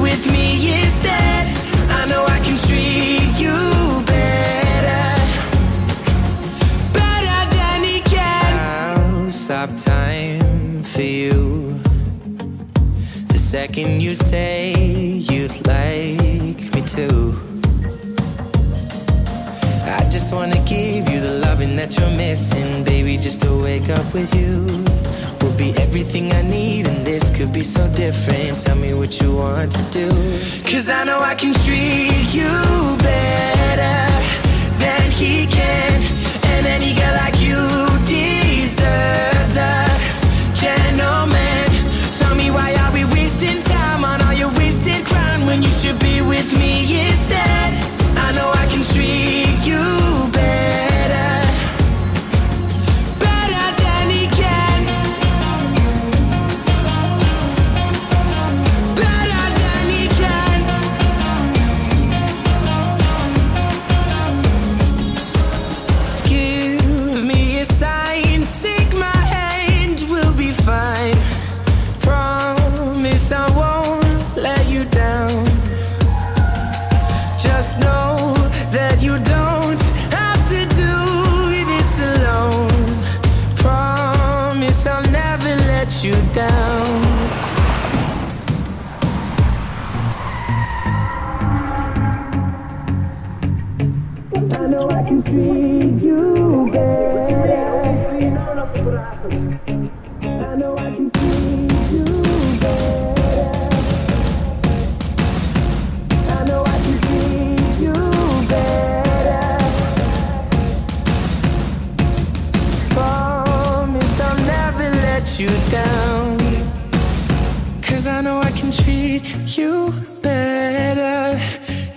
With me instead? I know I can treat you better, better than he can. I'll stop time for you. The second you say you'd like me to. I just wanna give you the loving that you're missing, baby. Just to wake up with you be everything I need, and this could be so different. Tell me what you want to do. Cause I know I can treat treat you better. I know I can treat you better. I know I can treat you better. Promise I'll never let you down. Cause I know I can treat you better